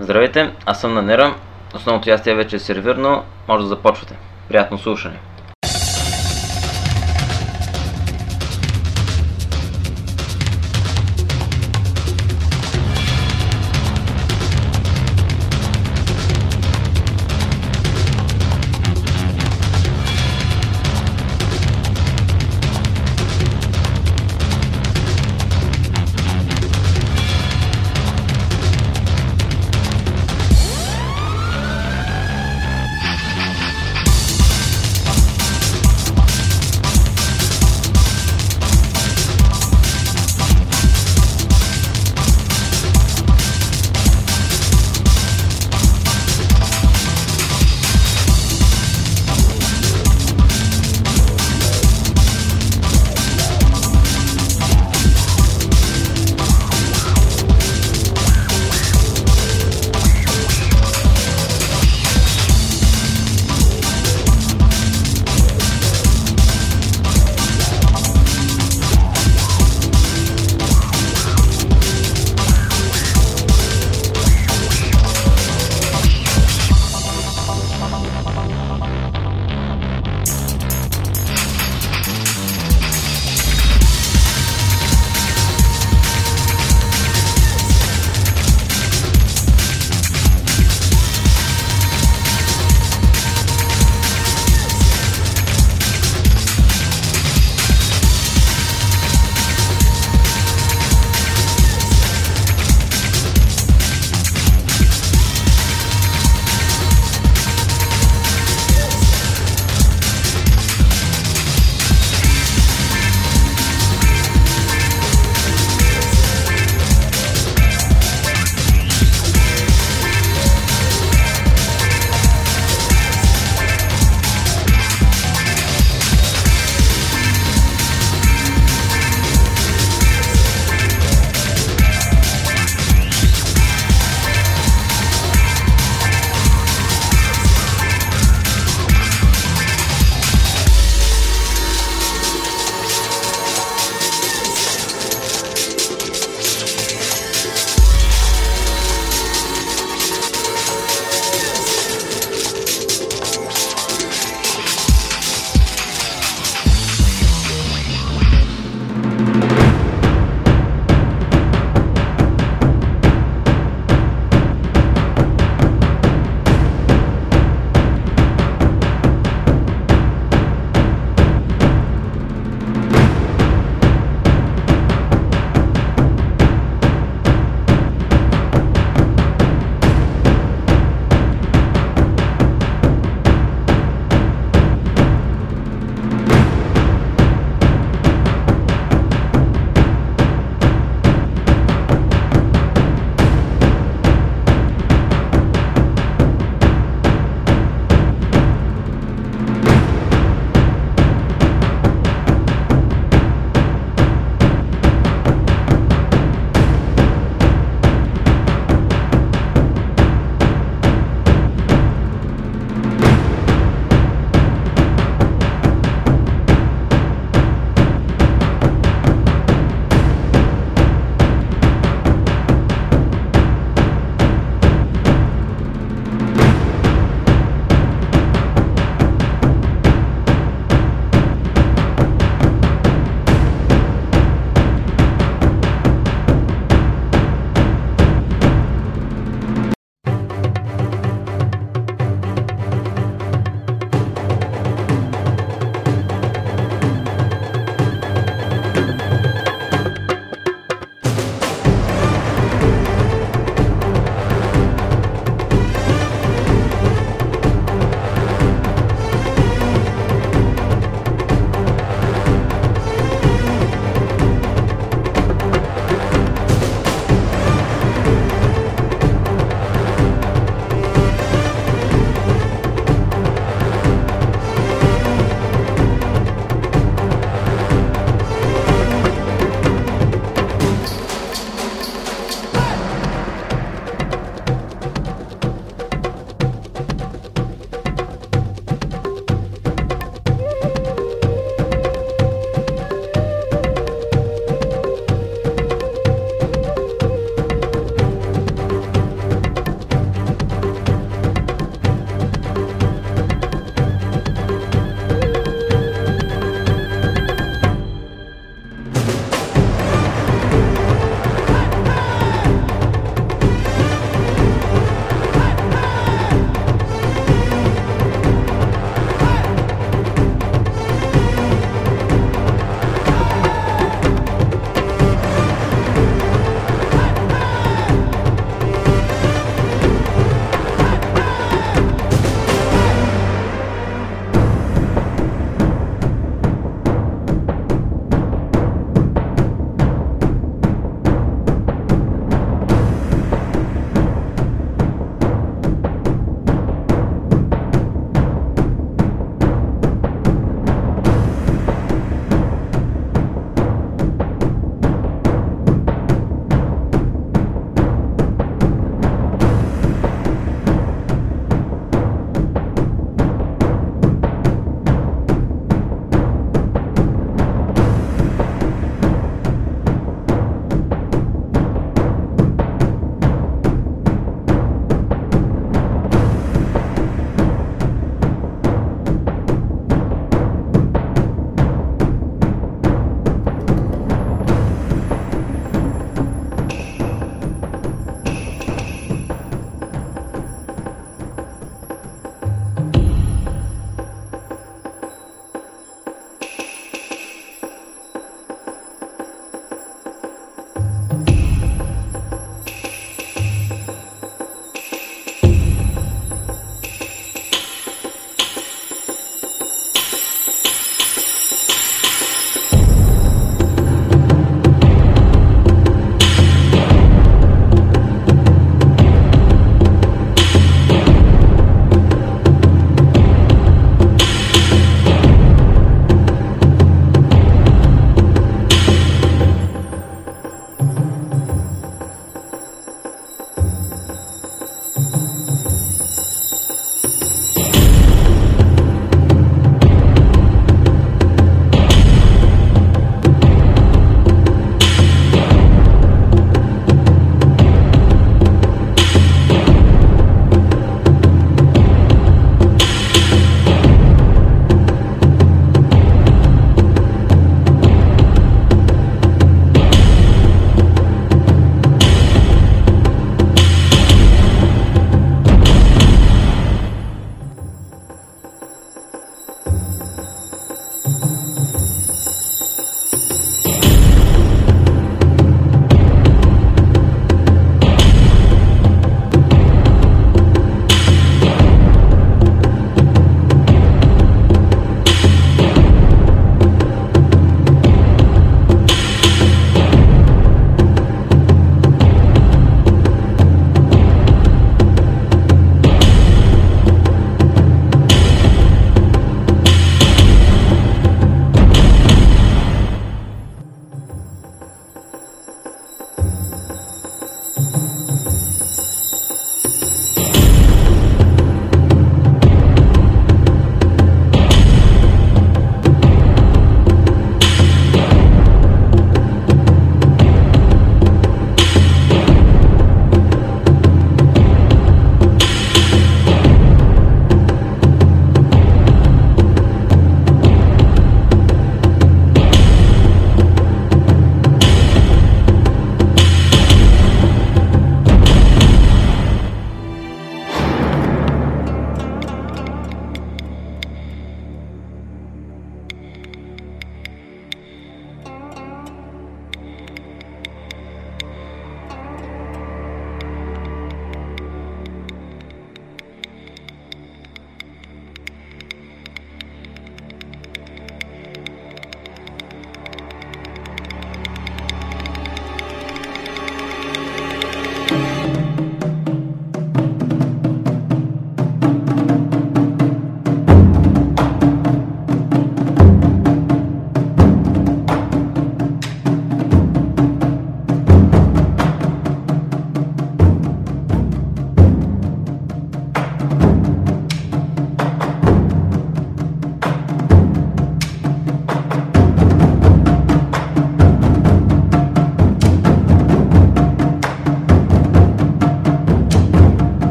Здравейте, аз съм на Нера. Основното ястие вече е сервирано. Може да започвате. Приятно слушане.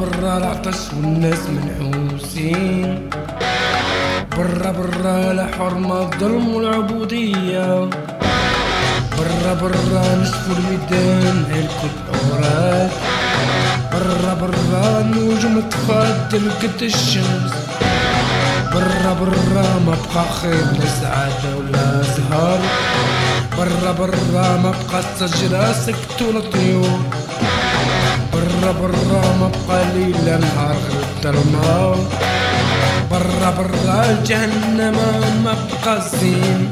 برا العطش والناس منحوسين. برا برا لا حرمة الظلم والعبودية. برا برا نشفوا الميدان الكل أوراق برا برا النجوم تفضل قد الشمس. برا برا ما بقى خير لا سعادة ولا زهر برا برا ما بقى الشجرة سكتوا الطيور. برا برا ما ليل نهار الظلمة برا برا الجهنم ما بقى زين.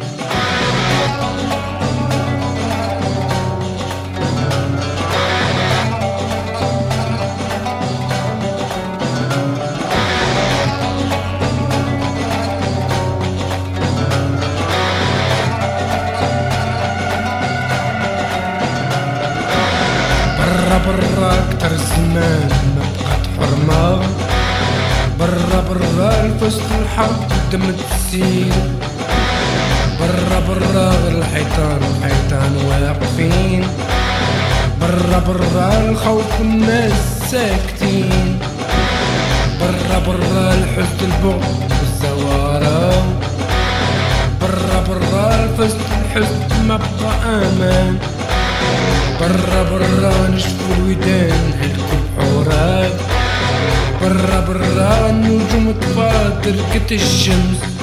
الفست الحرب دم تسيل برا برا الحيطان الحيطان واقفين. برا برا الخوف والناس ساكتين. برا برا الحزن البغض والزوارة. برا برا الفست الحزن ما بقى أمان. برا برا نشفوا الودان هلكوا الحورات برا برا النجوم تفاضل كت الشمس